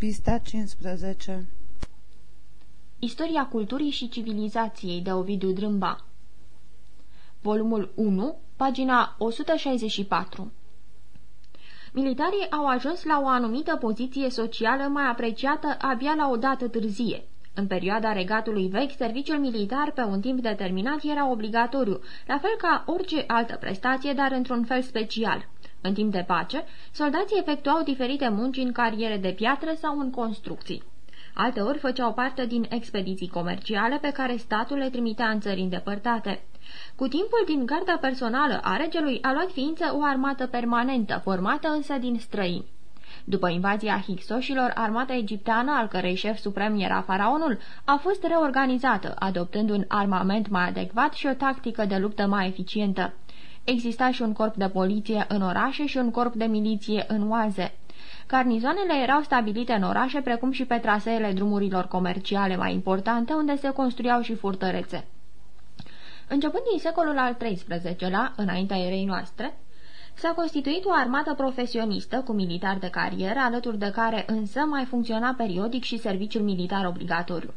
Pista 15 Istoria culturii și civilizației de Ovidiu Drâmba Volumul 1, pagina 164 Militarii au ajuns la o anumită poziție socială mai apreciată abia la o dată târzie. În perioada regatului vechi, serviciul militar pe un timp determinat era obligatoriu, la fel ca orice altă prestație, dar într-un fel special. În timp de pace, soldații efectuau diferite munci în cariere de piatră sau în construcții. Alteori făceau parte din expediții comerciale pe care statul le trimitea în țări îndepărtate. Cu timpul din garda personală a regelui a luat ființă o armată permanentă, formată însă din străini. După invazia Hicsoșilor, armata egipteană, al cărei șef suprem era faraonul, a fost reorganizată, adoptând un armament mai adecvat și o tactică de luptă mai eficientă. Exista și un corp de poliție în orașe și un corp de miliție în oaze. Carnizoanele erau stabilite în orașe, precum și pe traseele drumurilor comerciale mai importante, unde se construiau și furtărețe. Începând din secolul al XIII-lea, înaintea erei noastre, s-a constituit o armată profesionistă cu militari de carieră, alături de care însă mai funcționa periodic și serviciul militar obligatoriu.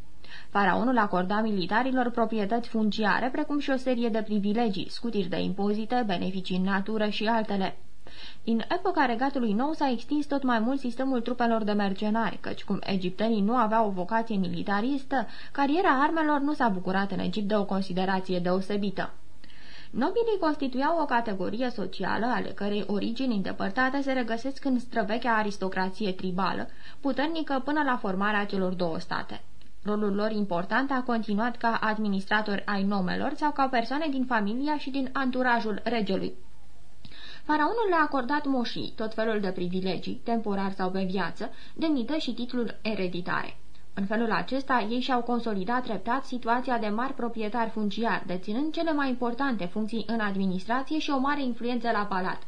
Faraonul acorda militarilor proprietăți funciare, precum și o serie de privilegii, scutiri de impozite, beneficii în natură și altele. Din epoca regatului nou s-a extins tot mai mult sistemul trupelor de mercenari, căci cum egiptenii nu aveau o vocație militaristă, cariera armelor nu s-a bucurat în Egipt de o considerație deosebită. Nobilii constituiau o categorie socială, ale cărei origini îndepărtate se regăsesc în străvechea aristocrație tribală, puternică până la formarea celor două state. Rolul lor important a continuat ca administratori ai nomelor sau ca persoane din familia și din anturajul regelui. Faraonul le-a acordat moșii tot felul de privilegii, temporar sau pe viață, demnită și titlul ereditare. În felul acesta, ei și-au consolidat treptat situația de mari proprietari funciari, deținând cele mai importante funcții în administrație și o mare influență la palat.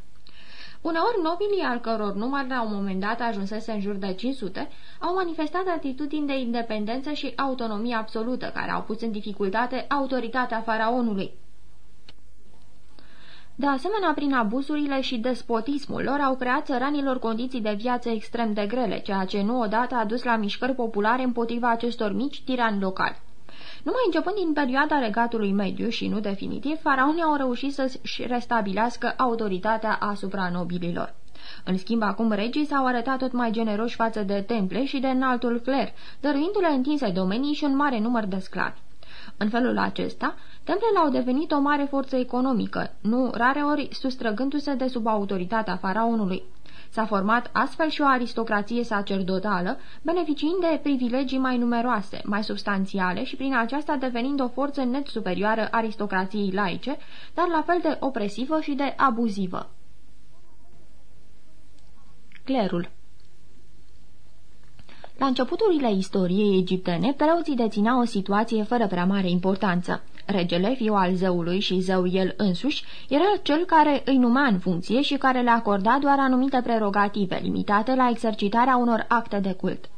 Uneori, nobilii al căror număr la un moment dat ajunsese în jur de 500, au manifestat atitudini de independență și autonomie absolută, care au pus în dificultate autoritatea faraonului. De asemenea, prin abuzurile și despotismul lor au creat țăranilor condiții de viață extrem de grele, ceea ce nu odată a dus la mișcări populare împotriva acestor mici tirani locali. Numai începând din perioada regatului mediu și nu definitiv, faraonii au reușit să-și restabilească autoritatea asupra nobililor. În schimb, acum regii s-au arătat tot mai generoși față de temple și de înaltul cler, dăruindu-le întinse domenii și un mare număr de sclavi. În felul acesta, templele au devenit o mare forță economică, nu rare ori sustrăgându-se de sub autoritatea faraonului. S-a format astfel și o aristocrație sacerdotală, beneficiind de privilegii mai numeroase, mai substanțiale și prin aceasta devenind o forță net superioară aristocrației laice, dar la fel de opresivă și de abuzivă. Clerul la începuturile istoriei egiptene, preoții dețineau o situație fără prea mare importanță. Regele, fiu al zeului și zeu el însuși, era cel care îi numea în funcție și care le acorda doar anumite prerogative, limitate la exercitarea unor acte de cult.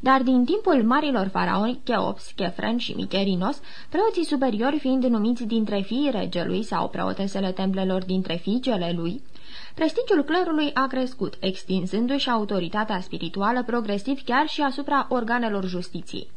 Dar din timpul marilor faraoni, Cheops, Chefren și Micherinos, preoții superiori fiind numiți dintre fiii regelui sau preotesele templelor dintre fiicele lui, Prestigiul clerului a crescut, extinzându-și autoritatea spirituală progresiv chiar și asupra organelor justiției.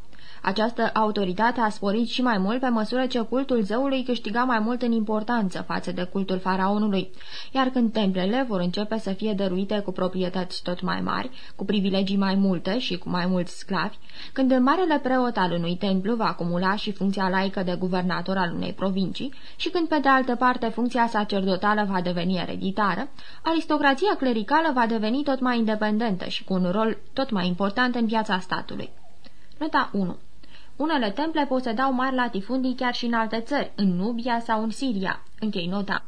Această autoritate a sporit și mai mult pe măsură ce cultul zeului câștiga mai mult în importanță față de cultul faraonului, iar când templele vor începe să fie dăruite cu proprietăți tot mai mari, cu privilegii mai multe și cu mai mulți sclavi, când marele preot al unui templu va acumula și funcția laică de guvernator al unei provincii și când pe de altă parte funcția sacerdotală va deveni ereditară, aristocrația clericală va deveni tot mai independentă și cu un rol tot mai important în viața statului. Nota 1 unele temple posedau mari latifundii chiar și în alte țări, în Nubia sau în Siria. Închei nota.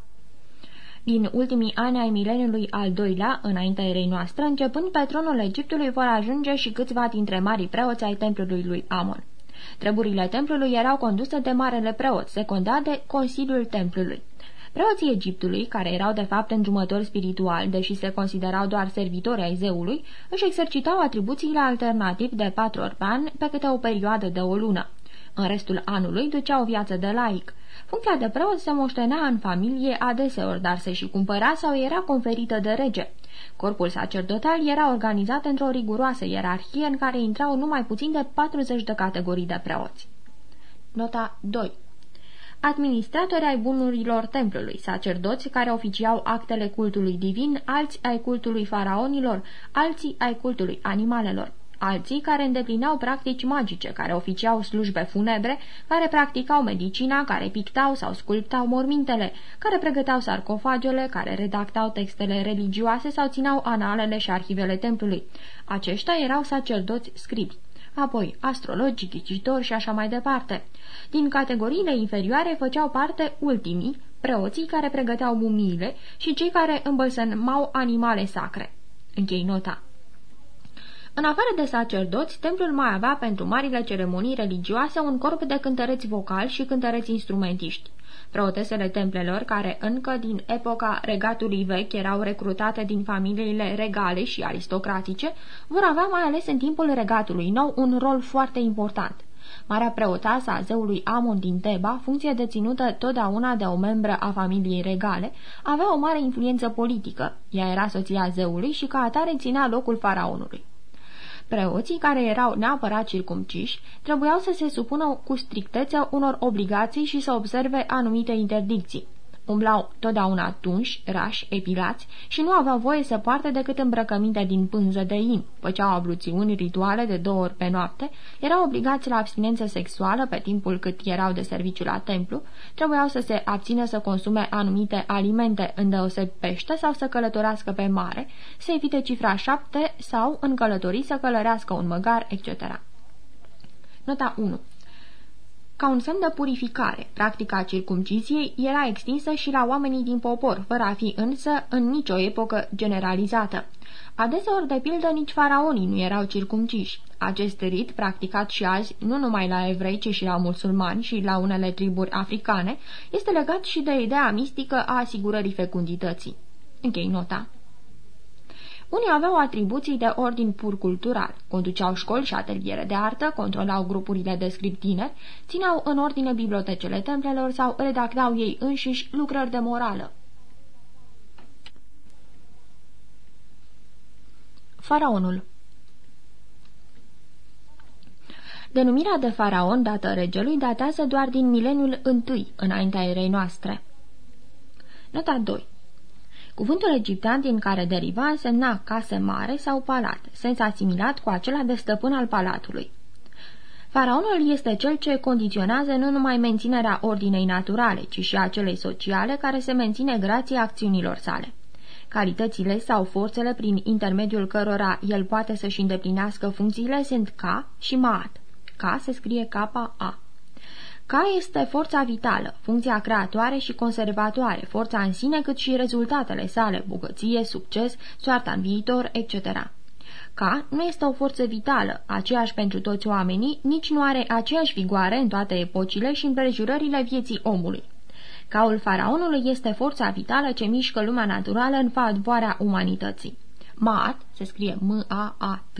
Din ultimii ani ai mileniului al doilea, înaintea erei noastre, începând pe tronul Egiptului vor ajunge și câțiva dintre marii preoți ai templului lui Amon. Treburile templului erau conduse de marele preot, secundat de Consiliul Templului. Preoții Egiptului, care erau de fapt îndrumători spirituali, deși se considerau doar servitori ai zeului, își exercitau atribuțiile alternativ de patru ori pe an pe câte o perioadă de o lună. În restul anului ducea o viață de laic. Funcția de preot se moștenea în familie adeseori, dar se și cumpăra sau era conferită de rege. Corpul sacerdotal era organizat într-o riguroasă ierarhie în care intrau numai puțin de 40 de categorii de preoți. Nota 2 administratori ai bunurilor templului, sacerdoți care oficiau actele cultului divin, alți ai cultului faraonilor, alții ai cultului animalelor alții care îndeplineau practici magice, care oficiau slujbe funebre, care practicau medicina, care pictau sau sculptau mormintele, care pregăteau sarcofagele, care redactau textele religioase sau țineau analele și arhivele templului. Aceștia erau sacerdoți scribi apoi astrologi, ghicitori și așa mai departe. Din categoriile inferioare făceau parte ultimii, preoții care pregăteau mumiile și cei care îmbălsămau animale sacre. Închei nota. În afară de sacerdoți, templul mai avea pentru marile ceremonii religioase un corp de cântăreți vocali și cântăreți instrumentiști. Preotesele templelor, care încă din epoca regatului vechi erau recrutate din familiile regale și aristocratice, vor avea mai ales în timpul regatului nou un rol foarte important. Marea preotasă a zeului Amon din Teba, funcție deținută totdeauna de o membră a familiei regale, avea o mare influență politică. Ea era soția zeului și ca atare ținea locul faraonului. Preoții, care erau neapărat circumciși, trebuiau să se supună cu strictețe unor obligații și să observe anumite interdicții. Umblau totdeauna tunși, rași, epilați și nu aveau voie să poarte decât îmbrăcăminte din pânză de in, făceau abluțiuni rituale de două ori pe noapte, erau obligați la abstinență sexuală pe timpul cât erau de serviciu la templu, trebuiau să se abțină să consume anumite alimente, îndeoseb pește sau să călătorească pe mare, să evite cifra șapte sau în călătorii să călărească un măgar, etc. Nota 1 ca un semn de purificare, practica circumciziei era extinsă și la oamenii din popor, fără a fi însă în nicio epocă generalizată. Adeseori, de pildă, nici faraonii nu erau circumciși. Acest rit, practicat și azi, nu numai la evrei, ci și la musulmani și la unele triburi africane, este legat și de ideea mistică a asigurării fecundității. Închei nota. Unii aveau atribuții de ordin pur cultural, conduceau școli și ateliere de artă, controlau grupurile de scriptine, țineau în ordine bibliotecele templelor sau redactau ei înșiși lucrări de morală. Faraonul Denumirea de faraon dată regelui datează doar din mileniul întâi, înaintea erei noastre. Nota 2 Cuvântul egiptean din care deriva însemna casă mare sau palat, sens asimilat cu acela de stăpân al palatului. Faraonul este cel ce condiționează nu numai menținerea ordinei naturale, ci și a celei sociale care se menține grație acțiunilor sale. Calitățile sau forțele prin intermediul cărora el poate să-și îndeplinească funcțiile sunt K și Maat. K se scrie K-A. Ca este forța vitală, funcția creatoare și conservatoare, forța în sine cât și rezultatele sale, bogăție, succes, soarta în viitor, etc. Ca nu este o forță vitală, aceeași pentru toți oamenii, nici nu are aceeași vigoare în toate epocile și împrejurările vieții omului. Caul faraonului este forța vitală ce mișcă lumea naturală în favoarea umanității. Maat, se scrie M-A-A-T,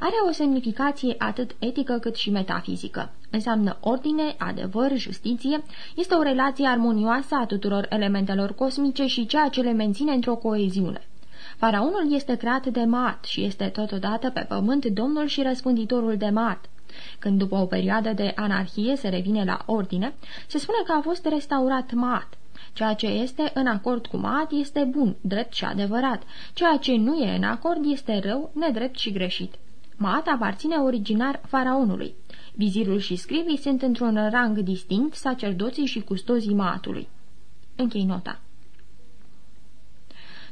are o semnificație atât etică cât și metafizică. Înseamnă ordine, adevăr, justiție, este o relație armonioasă a tuturor elementelor cosmice și ceea ce le menține într-o coeziune. Faraonul este creat de Maat și este totodată pe pământ domnul și răspânditorul de Maat. Când după o perioadă de anarhie se revine la ordine, se spune că a fost restaurat Maat. Ceea ce este în acord cu Maat este bun, drept și adevărat. Ceea ce nu e în acord este rău, nedrept și greșit. Maat aparține originar faraonului. Vizirul și scrivii sunt într-un rang distinct sacerdoții și custozii Maatului. Închei nota.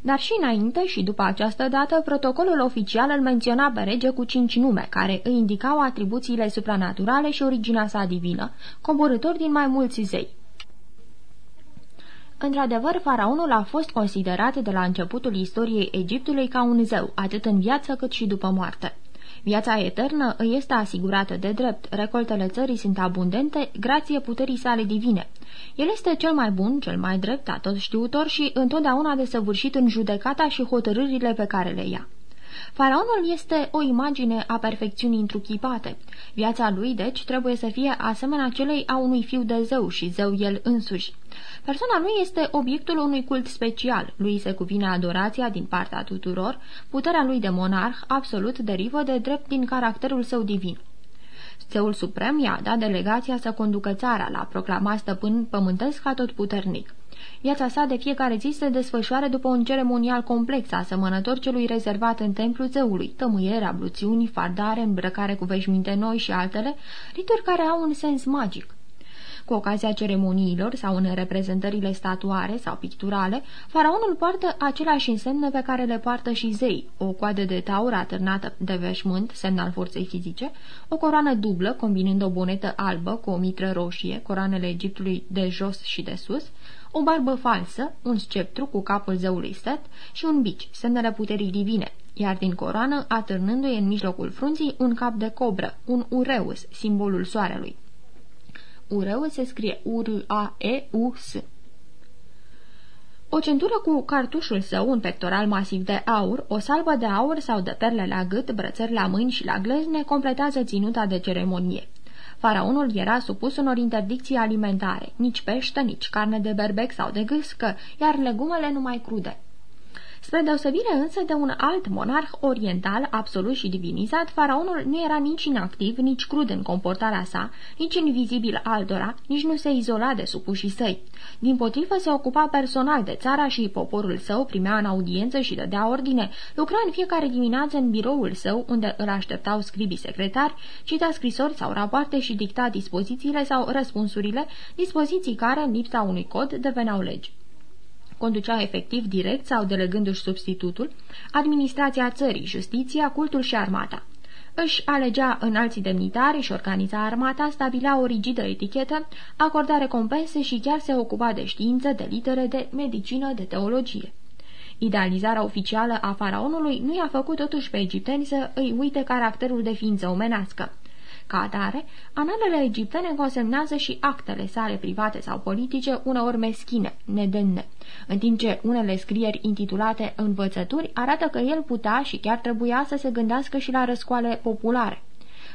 Dar și înainte și după această dată, protocolul oficial îl menționa pe rege cu cinci nume, care îi indicau atribuțiile supranaturale și originea sa divină, coborător din mai mulți zei. Într-adevăr, faraonul a fost considerat de la începutul istoriei Egiptului ca un zeu, atât în viață cât și după moarte. Viața eternă îi este asigurată de drept, recoltele țării sunt abundente, grație puterii sale divine. El este cel mai bun, cel mai drept, atot știutor și întotdeauna desăvârșit în judecata și hotărârile pe care le ia. Faraonul este o imagine a perfecțiunii întruchipate. Viața lui, deci, trebuie să fie asemenea celei a unui fiu de zeu și zeu el însuși. Persoana lui este obiectul unui cult special, lui se cuvine adorația din partea tuturor, puterea lui de monarh absolut derivă de drept din caracterul său divin. Zeul Suprem i-a dat delegația să conducă țara, la proclama stăpân pământesc ca tot puternic. Viața sa de fiecare zi se desfășoară după un ceremonial complex, asemănător celui rezervat în templu zeului, tămâiere, abluțiuni, fardare, îmbrăcare cu veșminte noi și altele, rituri care au un sens magic. Cu ocazia ceremoniilor sau în reprezentările statuare sau picturale, faraonul poartă aceleași însemne pe care le poartă și zei, o coadă de taur atârnată de veșmânt, semn al forței fizice, o coroană dublă, combinând o bonetă albă cu o mitră roșie, coroanele Egiptului de jos și de sus, o barbă falsă, un sceptru cu capul zeului Set și un bici, semnele puterii divine, iar din coroană, atârnându-i în mijlocul frunții, un cap de cobră, un ureus, simbolul soarelui. Ureus se scrie U-R-A-E-U-S. O centură cu cartușul său, un pectoral masiv de aur, o salbă de aur sau de perle la gât, brățări la mâini și la glezne completează ținuta de ceremonie. Faraonul era supus unor interdicții alimentare, nici pește, nici carne de berbec sau de gâscă, iar legumele numai crude. Spre deosebire însă de un alt monarh oriental, absolut și divinizat, faraonul nu era nici inactiv, nici crud în comportarea sa, nici invizibil altora, nici nu se izola de supușii săi. Din potrivă se ocupa personal de țara și poporul său, primea în audiență și dădea ordine, lucra în fiecare dimineață în biroul său, unde îl așteptau scribii secretari, cita scrisori sau rapoarte și dicta dispozițiile sau răspunsurile, dispoziții care, în lipsa unui cod, deveneau legi conducea efectiv direct sau delegându-și substitutul, administrația țării, justiția, cultul și armata. Își alegea înalții demnitari și organiza armata, stabilea o rigidă etichetă, acorda recompense și chiar se ocupa de știință, de litere, de medicină, de teologie. Idealizarea oficială a faraonului nu i-a făcut totuși pe egipteni să îi uite caracterul de ființă omenească. Ca atare, analele egiptene consemnează și actele sale private sau politice uneori meschine, nedemne, în timp ce unele scrieri intitulate Învățături arată că el putea și chiar trebuia să se gândească și la răscoale populare.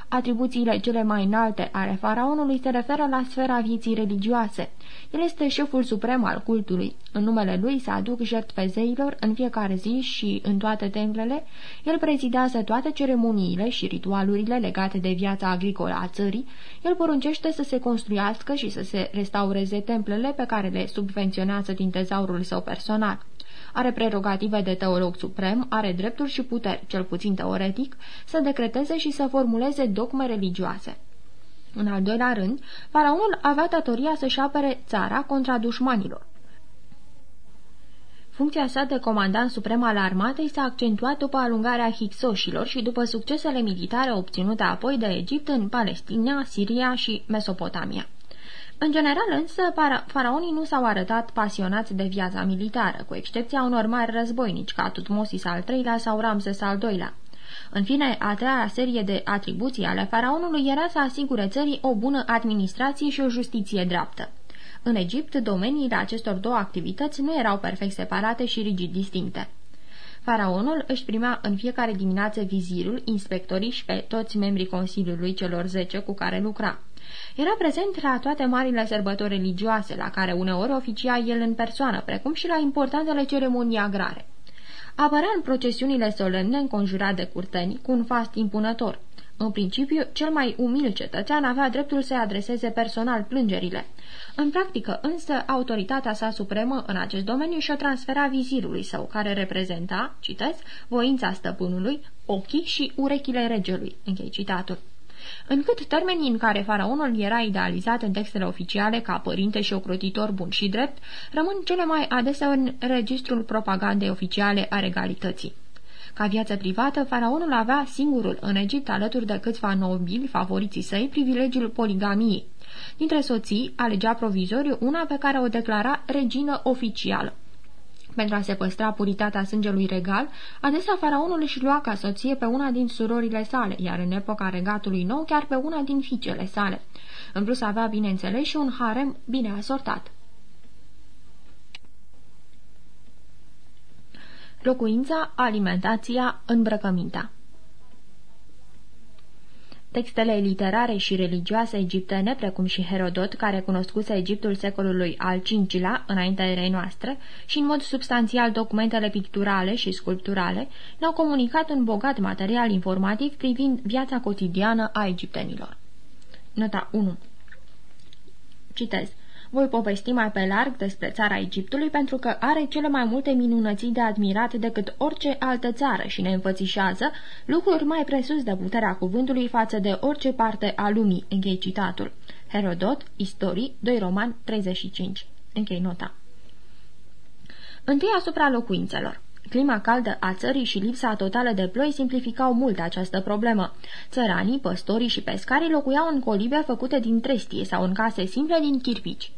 Atribuțiile cele mai înalte ale faraonului se referă la sfera vieții religioase. El este șeful suprem al cultului. În numele lui se aduc jertfe zeilor în fiecare zi și în toate templele. El prezidează toate ceremoniile și ritualurile legate de viața agricolă a țării. El poruncește să se construiască și să se restaureze templele pe care le subvenționează din tezaurul său personal are prerogative de teolog suprem, are drepturi și puteri, cel puțin teoretic, să decreteze și să formuleze dogme religioase. În al doilea rând, faraonul avea datoria să-și apere țara contra dușmanilor. Funcția sa de comandant suprem al armatei s-a accentuat după alungarea hixoșilor și după succesele militare obținute apoi de Egipt în Palestina, Siria și Mesopotamia. În general însă, faraonii nu s-au arătat pasionați de viața militară, cu excepția unor mari războinici ca Tutmosis al III-lea sau Ramses al II-lea. În fine, a treia serie de atribuții ale faraonului era să asigure țării o bună administrație și o justiție dreaptă. În Egipt, domeniile acestor două activități nu erau perfect separate și rigid distincte. Faraonul își primea în fiecare dimineață vizirul, inspectorii și pe toți membrii Consiliului celor zece cu care lucra. Era prezent la toate marile sărbători religioase, la care uneori oficia el în persoană, precum și la importantele ceremonii agrare. Apărea în procesiunile solemne înconjurat de curteni, cu un fast impunător. În principiu, cel mai umil cetățean avea dreptul să adreseze personal plângerile. În practică, însă, autoritatea sa supremă în acest domeniu și-o transfera vizirului său, care reprezenta, citesc, voința stăpânului, ochii și urechile regelui. Închei citatul. În cât termenii în care faraonul era idealizat în textele oficiale ca părinte și ocrotitor bun și drept, rămân cele mai adesea în registrul propagandei oficiale a regalității. Ca viață privată, faraonul avea singurul în Egipt, alături de câțiva nobili, favoriții săi, privilegiul poligamiei. Dintre soții, alegea provizoriu una pe care o declara regină oficială. Pentru a se păstra puritatea sângelui regal, adesea faraonul își lua ca soție pe una din surorile sale, iar în epoca regatului nou chiar pe una din fiicele sale. În plus avea, bineînțeles, și un harem bine asortat. Locuința, alimentația, îmbrăcămintea Textele literare și religioase egiptene, precum și Herodot, care cunoscuse Egiptul secolului al V-lea, înaintea erei noastre, și în mod substanțial documentele picturale și sculpturale, ne-au comunicat un bogat material informativ privind viața cotidiană a egiptenilor. Nota 1 Citez. Voi povesti mai pe larg despre țara Egiptului pentru că are cele mai multe minunății de admirat decât orice altă țară și ne înfățișează lucruri mai presus de puterea cuvântului față de orice parte a lumii. Închei citatul. Herodot, Istorii, 2 Roman, 35. Închei nota. Întâi asupra locuințelor. Clima caldă a țării și lipsa totală de ploi simplificau mult această problemă. Țăranii, păstorii și pescarii locuiau în colibe făcute din trestie sau în case simple din chirpici.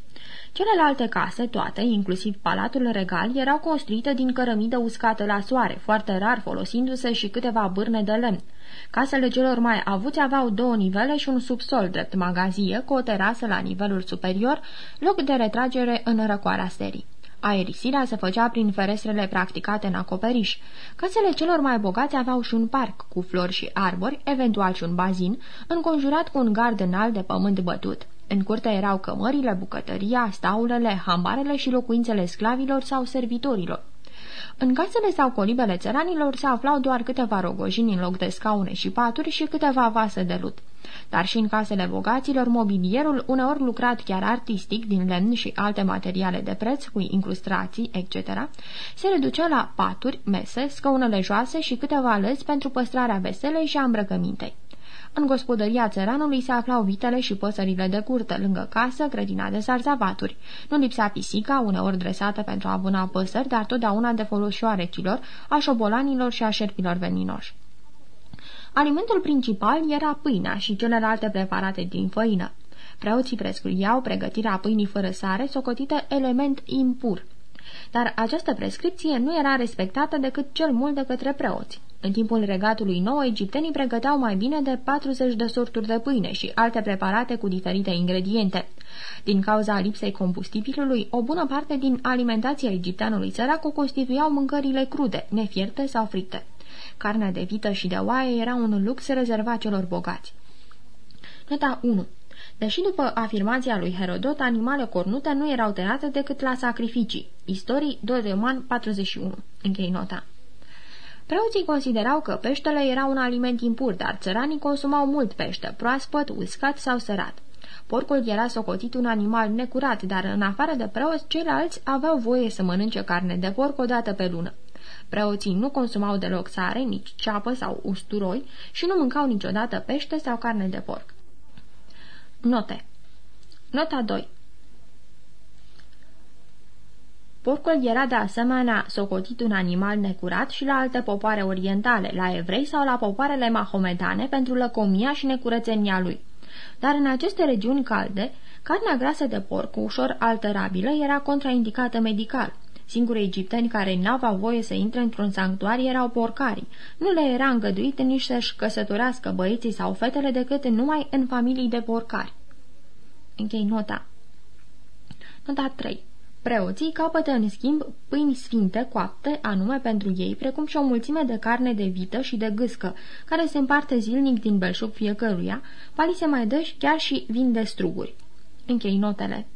Celelalte case, toate, inclusiv palatul regal, erau construite din cărămidă uscată la soare, foarte rar folosindu-se și câteva bârne de lemn. Casele celor mai avuți aveau două nivele și un subsol drept magazie, cu o terasă la nivelul superior, loc de retragere în răcoarea serii. Aerisirea se făcea prin ferestrele practicate în acoperiș. Casele celor mai bogați aveau și un parc cu flori și arbori, eventual și un bazin, înconjurat cu un gard înalt de pământ bătut. În curte erau cămările, bucătăria, staulele, hambarele și locuințele sclavilor sau servitorilor. În casele sau colibele țăranilor se aflau doar câteva rogojini în loc de scaune și paturi și câteva vase de lut. Dar și în casele bogaților, mobilierul, uneori lucrat chiar artistic, din lemn și alte materiale de preț, cu incrustații, etc., se reducea la paturi, mese, scaunele joase și câteva lăzi pentru păstrarea veselei și a îmbrăcămintei. În gospodăria țăranului se aflau vitele și păsările de curte, lângă casă, grădina de sarzavaturi. Nu lipsea pisica, uneori dresată pentru a vâna păsări, dar totdeauna de folos șoarecilor, a șobolanilor și a șerpilor veninoși. Alimentul principal era pâinea și celelalte preparate din făină. Preoții prescriau pregătirea pâinii fără sare, socotită element impur. Dar această prescripție nu era respectată decât cel mult de către preoți. În timpul regatului nou, egiptenii pregăteau mai bine de 40 de sorturi de pâine și alte preparate cu diferite ingrediente. Din cauza lipsei combustibilului, o bună parte din alimentația egipteanului sărac o constituiau mâncările crude, nefierte sau frite. Carnea de vită și de oaie era un lux rezervat celor bogați. Nota 1 Deși după afirmația lui Herodot, animale cornute nu erau tăiate decât la sacrificii. Istorii 2 Roman 41. Închei nota. Preoții considerau că peștele era un aliment impur, dar țăranii consumau mult pește, proaspăt, uscat sau sărat. Porcul era socotit un animal necurat, dar în afară de preoți, ceilalți aveau voie să mănânce carne de porc o dată pe lună. Preoții nu consumau deloc sare, nici ceapă sau usturoi și nu mâncau niciodată pește sau carne de porc. Note Nota 2 Porcul era de asemenea socotit un animal necurat și la alte popoare orientale, la evrei sau la popoarele mahomedane pentru lăcomia și necurățenia lui. Dar în aceste regiuni calde, carnea grasă de porc ușor alterabilă era contraindicată medical. Singurii egipteni care n-aveau voie să intre într-un sanctuar erau porcarii. Nu le era îngăduit nici să-și căsătorească băieții sau fetele decât numai în familii de porcari. Închei nota. Nota 3 Preoții capătă în schimb pâini sfinte coapte anume pentru ei, precum și o mulțime de carne de vită și de gâscă, care se împarte zilnic din belșug fiecăruia, pali se mai dă chiar și vin de struguri. Închei notele.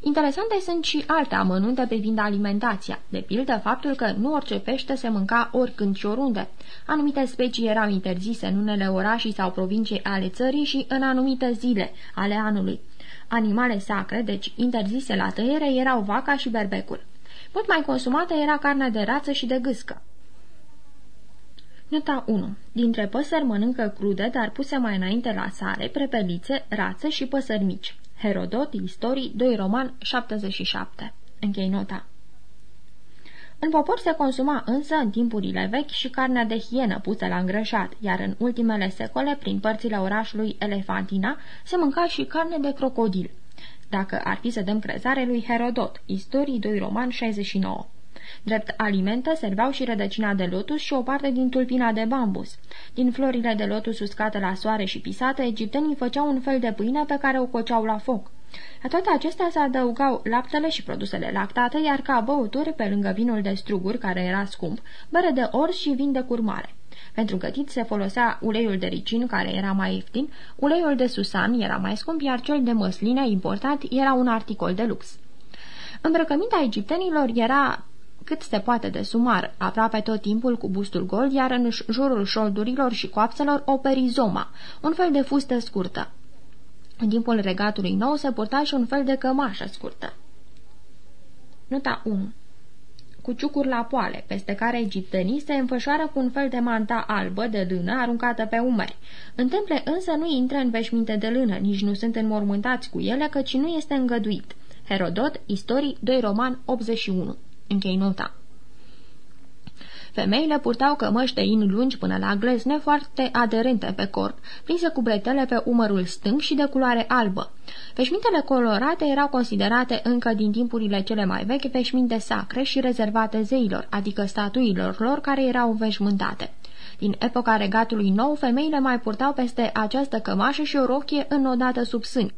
Interesante sunt și alte amănunte privind alimentația, de pildă faptul că nu orice pește se mânca oricând și oriunde. Anumite specii erau interzise în unele orașe sau provincii ale țării și în anumite zile ale anului. Animale sacre, deci interzise la tăiere, erau vaca și berbecul. Mult mai consumată era carnea de rață și de gâscă. Nota 1. Dintre păsări mănâncă crude, dar puse mai înainte la sare, prepelițe, rațe și păsări mici. Herodot, Istorii, 2 Roman, 77. Închei nota. În popor se consuma însă în timpurile vechi și carnea de hienă pusă la îngrășat, iar în ultimele secole, prin părțile orașului Elefantina, se mânca și carne de crocodil. Dacă ar fi să dăm crezare lui Herodot, Istorii 2 Roman 69. Drept alimente serveau și rădăcina de lotus și o parte din tulpina de bambus. Din florile de lotus uscate la soare și pisate, egiptenii făceau un fel de pâine pe care o coceau la foc. La toate acestea se adăugau laptele și produsele lactate, iar ca băuturi, pe lângă vinul de struguri, care era scump, bere de orz și vin de curmare. Pentru gătit se folosea uleiul de ricin, care era mai ieftin, uleiul de susan era mai scump, iar cel de măsline importat era un articol de lux. Îmbrăcămintea egiptenilor era cât se poate de sumar, aproape tot timpul cu bustul gol, iar în jurul șoldurilor și coapselor o perizoma, un fel de fustă scurtă. În timpul regatului nou se purta și un fel de cămașă scurtă. Nota 1 cu ciucuri la poale, peste care egiptenii se înfășoară cu un fel de manta albă de lână aruncată pe umeri. În temple însă nu intră în veșminte de lână, nici nu sunt înmormântați cu ele, căci nu este îngăduit. Herodot, Istorii 2 Roman 81 Închei nota. Femeile purtau cămăși de in lungi până la glezne foarte aderente pe corp, prinse cu bretele pe umărul stâng și de culoare albă. Veșmintele colorate erau considerate încă din timpurile cele mai vechi veșminte sacre și rezervate zeilor, adică statuilor lor care erau veșmântate. Din epoca regatului nou, femeile mai purtau peste această cămașă și o rochie înodată sub sâni.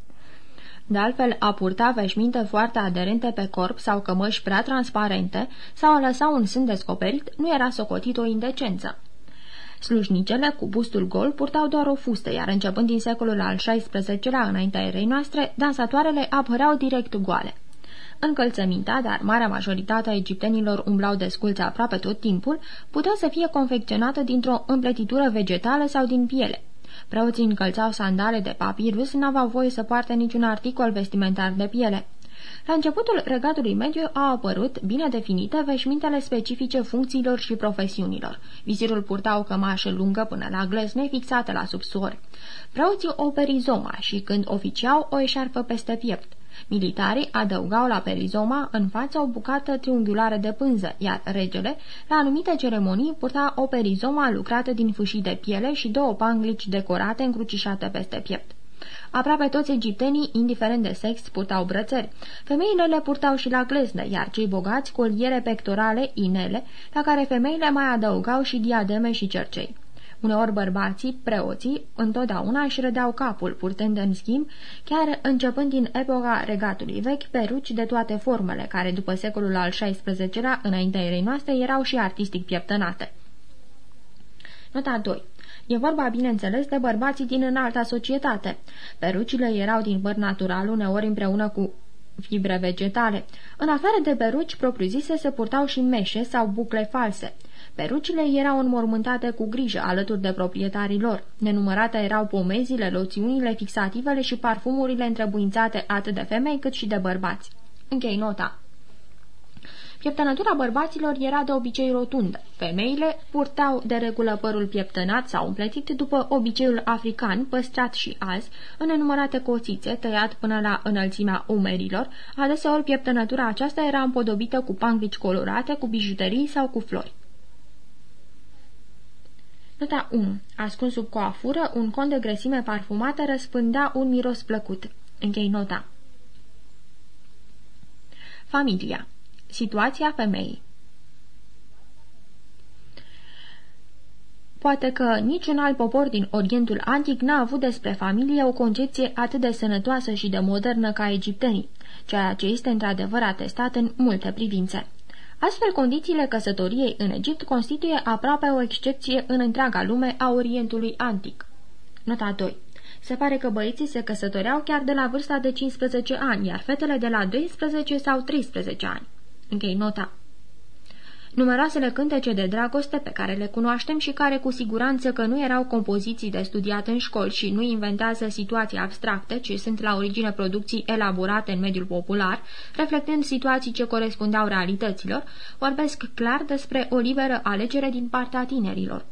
De altfel, a purta veșminte foarte aderente pe corp sau cămăși prea transparente sau a lăsa un sân descoperit nu era socotit o indecență. Slujnicele, cu bustul gol, purtau doar o fustă, iar începând din secolul al XVI-lea, înaintea erei noastre, dansatoarele apăreau direct goale. Încălțămintea, dar marea majoritate a egiptenilor umblau desculți aproape tot timpul, putea să fie confecționată dintr-o împletitură vegetală sau din piele. Preoții încălțau sandale de papirus, n-aveau voie să poarte niciun articol vestimentar de piele. La începutul regatului mediu au apărut, bine definite, veșmintele specifice funcțiilor și profesiunilor. Vizirul purta o cămașă lungă până la glezne, fixată la subsori. Preoții o perizoma și, când oficiau, o eșarfă peste piept. Militarii adăugau la perizoma în față o bucată triunghiulară de pânză, iar regele, la anumite ceremonii, purta o perizoma lucrată din fâșii de piele și două panglici decorate încrucișate peste piept. Aproape toți egiptenii, indiferent de sex, purtau brățări. Femeile le purtau și la glezne, iar cei bogați coliere pectorale, inele, la care femeile mai adăugau și diademe și cercei. Uneori bărbații, preoții, întotdeauna își rădeau capul, purtând în schimb, chiar începând din epoca regatului vechi, peruci de toate formele, care după secolul al XVI-lea, înaintea erei noastre, erau și artistic pieptănate. Nota 2 E vorba, bineînțeles, de bărbații din înalta societate. Perucile erau din păr natural, uneori împreună cu fibre vegetale. În afară de peruci propriu-zise se purtau și meșe sau bucle false. Perucile erau înmormântate cu grijă alături de proprietarii lor. Nenumărate erau pomezile, loțiunile, fixativele și parfumurile întrebuințate atât de femei cât și de bărbați. Închei nota. Pieptănătura bărbaților era de obicei rotundă. Femeile purtau de regulă părul pieptănat sau împletit după obiceiul african, păstrat și azi, în enumărate coțițe, tăiat până la înălțimea umerilor. Adeseori pieptănătura aceasta era împodobită cu panglici colorate, cu bijuterii sau cu flori. Nota 1. Ascuns sub coafură, un con de grăsime parfumată răspândea un miros plăcut. Închei nota. Familia. Situația femeii Poate că niciun alt popor din Orientul Antic n-a avut despre familie o concepție atât de sănătoasă și de modernă ca egiptenii, ceea ce este într-adevăr atestat în multe privințe. Astfel, condițiile căsătoriei în Egipt constituie aproape o excepție în întreaga lume a Orientului Antic. Nota 2 se pare că băieții se căsătoreau chiar de la vârsta de 15 ani, iar fetele de la 12 sau 13 ani. Închei nota. Numeroasele cântece de dragoste pe care le cunoaștem și care cu siguranță că nu erau compoziții de studiat în școli și nu inventează situații abstracte, ci sunt la origine producții elaborate în mediul popular, reflectând situații ce corespundeau realităților, vorbesc clar despre o liberă alegere din partea tinerilor.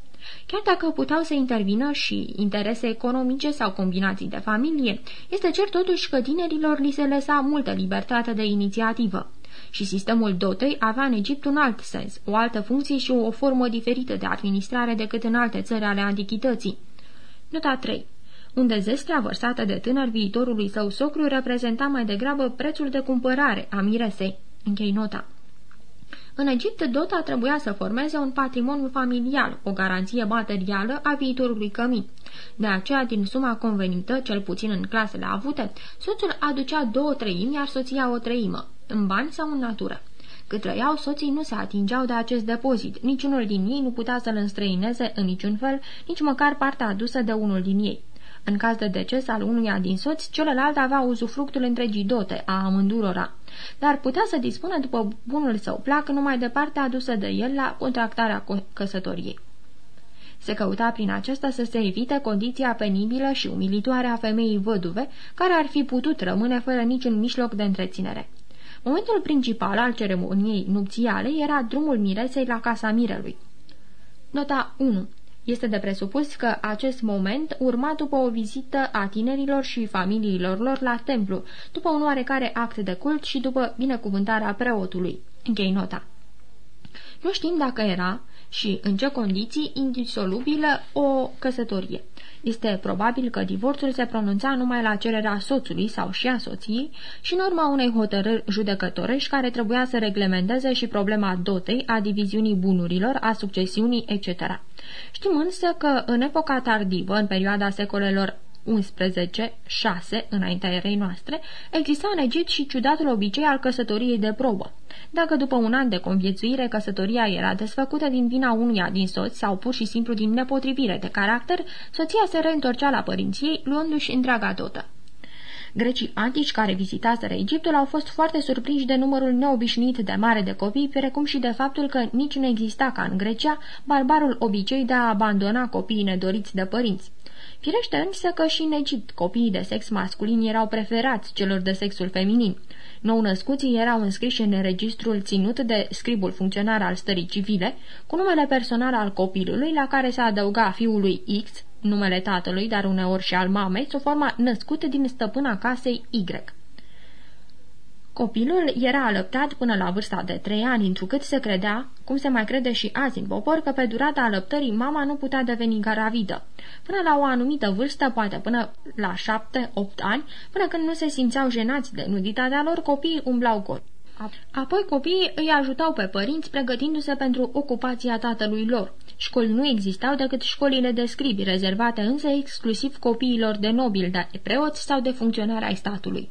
Chiar dacă puteau să intervină și interese economice sau combinații de familie, este cert totuși că tinerilor li se lăsa multă libertate de inițiativă și sistemul dotei avea în Egipt un alt sens, o altă funcție și o formă diferită de administrare decât în alte țări ale antichității. Nota 3 unde zestrea vărsată de tânăr viitorului său socru reprezenta mai degrabă prețul de cumpărare a miresei. Închei nota. În Egipt, dota trebuia să formeze un patrimoniu familial, o garanție materială a viitorului cămin. De aceea, din suma convenită, cel puțin în clasele avute, soțul aducea două treimi, iar soția o treimă în bani sau în natură. Cât trăiau, soții nu se atingeau de acest depozit, niciunul din ei nu putea să-l înstrăineze în niciun fel, nici măcar partea adusă de unul din ei. În caz de deces al unuia din soți, celălalt avea uzufructul întregii dote a amândurora, dar putea să dispună după bunul său plac numai de partea adusă de el la contractarea căsătoriei. Se căuta prin acesta să se evite condiția penibilă și umilitoare a femeii văduve, care ar fi putut rămâne fără niciun mijloc de întreținere. Momentul principal al ceremoniei nupțiale era drumul miresei la casa mirelui. Nota 1. Este de presupus că acest moment urma după o vizită a tinerilor și familiilor lor la templu, după un oarecare act de cult și după binecuvântarea preotului. Închei nota. Nu știm dacă era și în ce condiții indisolubilă o căsătorie. Este probabil că divorțul se pronunța numai la cererea soțului sau și a soției și în urma unei hotărâri judecătorești care trebuia să reglementeze și problema dotei, a diviziunii bunurilor, a succesiunii, etc. Știm însă că în epoca tardivă, în perioada secolelor 11, 6, înaintea erei noastre, exista în Egipt și ciudatul obicei al căsătoriei de probă. Dacă după un an de conviețuire căsătoria era desfăcută din vina unuia din soți sau pur și simplu din nepotrivire de caracter, soția se reîntorcea la părinții, luându-și întreaga dotă. Grecii antici care vizitaseră Egiptul au fost foarte surprinși de numărul neobișnuit de mare de copii, precum și de faptul că nici nu exista ca în Grecia barbarul obicei de a abandona copiii nedoriți de părinți. Firește însă că și în Egipt copiii de sex masculin erau preferați celor de sexul feminin. Nou născuții erau înscriși în registrul ținut de scribul funcționar al stării civile, cu numele personal al copilului, la care se adăuga fiului X, numele tatălui, dar uneori și al mamei, sub forma născută din stăpâna casei Y. Copilul era alăptat până la vârsta de trei ani, întrucât se credea, cum se mai crede și azi în popor, că pe durata alăptării mama nu putea deveni gravidă. Până la o anumită vârstă, poate până la șapte-opt ani, până când nu se simțeau jenați de nuditatea lor, copiii umblau gol. Apoi copiii îi ajutau pe părinți pregătindu-se pentru ocupația tatălui lor. Școli nu existau decât școlile de scribi, rezervate însă exclusiv copiilor de nobili, de preoți sau de funcționari ai statului.